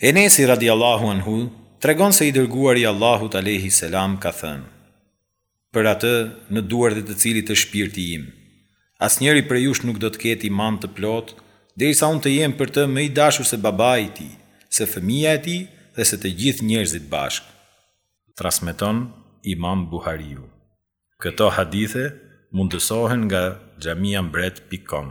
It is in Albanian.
Enesi radijallahu anhu tregon se i Dërguari i Allahut alejhi selam ka thënë, Për atë në duart e të cilit është shpirti im, asnjëri prej jush nuk do të ketë iman të plotë derisa unë të jem për të më i dashur se babai i tij, se fëmija e tij dhe se të gjithë njerëzit bashkë. Transmeton Imam Buhariu. Këto hadithe mundësohen nga xhamiambret pik kom.